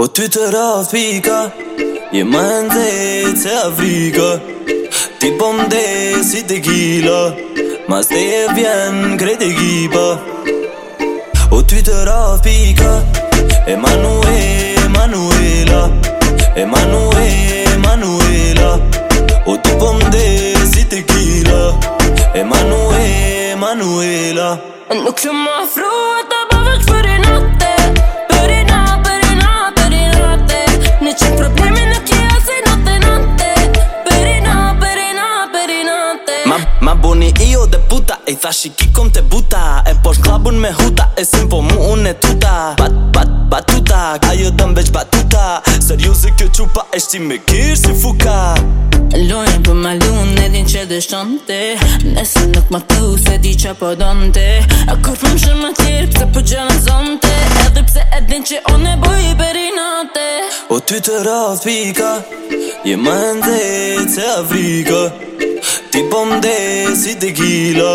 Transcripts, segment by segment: O ty të rafika Je ma e ndezë se Afrika Ti po mdezë si tequila Mas te e vjen krejt ekipa O ty të rafika Emanue, Emanuela Emanue, Emanuela O ti po mdezë si tequila Emanue, Emanuela Nuk të më afrua Tash i kikom të buta E po klabun me huta E sim po mu unë e tuta Bat, bat, batuta Ajo jo dëm veç batuta Serjuzi kjo qupa e shti me kirë si fuka Lojnë për ma lunë Ne din që dhe shtante nuk ma të se di që po donëte A kur fëm shumë atë Pse po gjënë zonte Edhe pse e që unë e boj i beri O ty të rafika Je më ndetë se Afrika Qik pëm po si te gila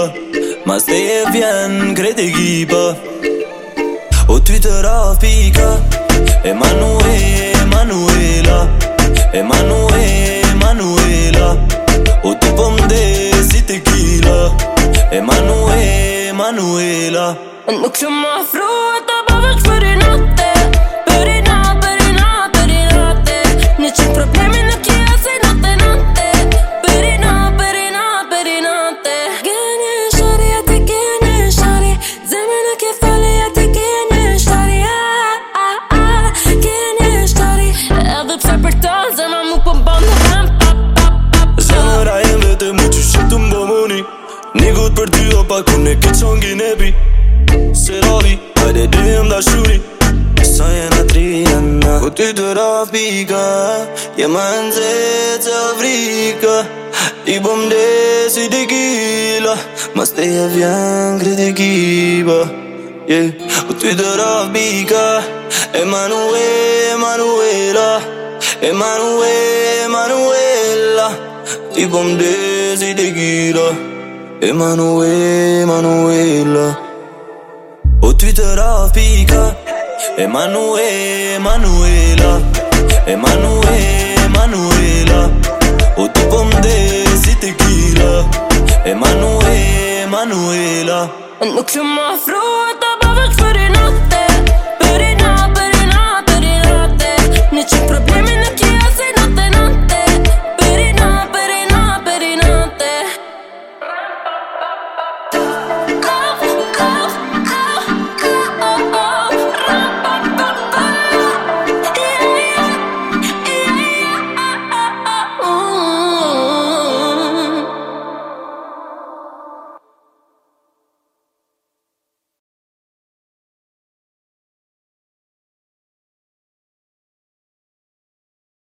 Mas të e vjen kre të gipa O ty të rafika Emanuel, Emanuela Emanuel, Emanuela O ty pëm po si te gila Emanuel, Emanuela Nuk shumë afro e bëve që fërinat Dedim da shuri Sa jena trina Ku ty të rafika Jema nëzit e Afrika I bëm desi tequila Mas te e vjen kritikiba Yeah U ty të rafika Emanue, Emanuela Emanue, Emanuela I bëm desi tequila Emanue, Emanuela të raf Emanuel, Emanuela Emanuel, Emanuela O të pëmde si te kila Emanuel, Emanuela Nuk që afrua të bëve kësë rinatë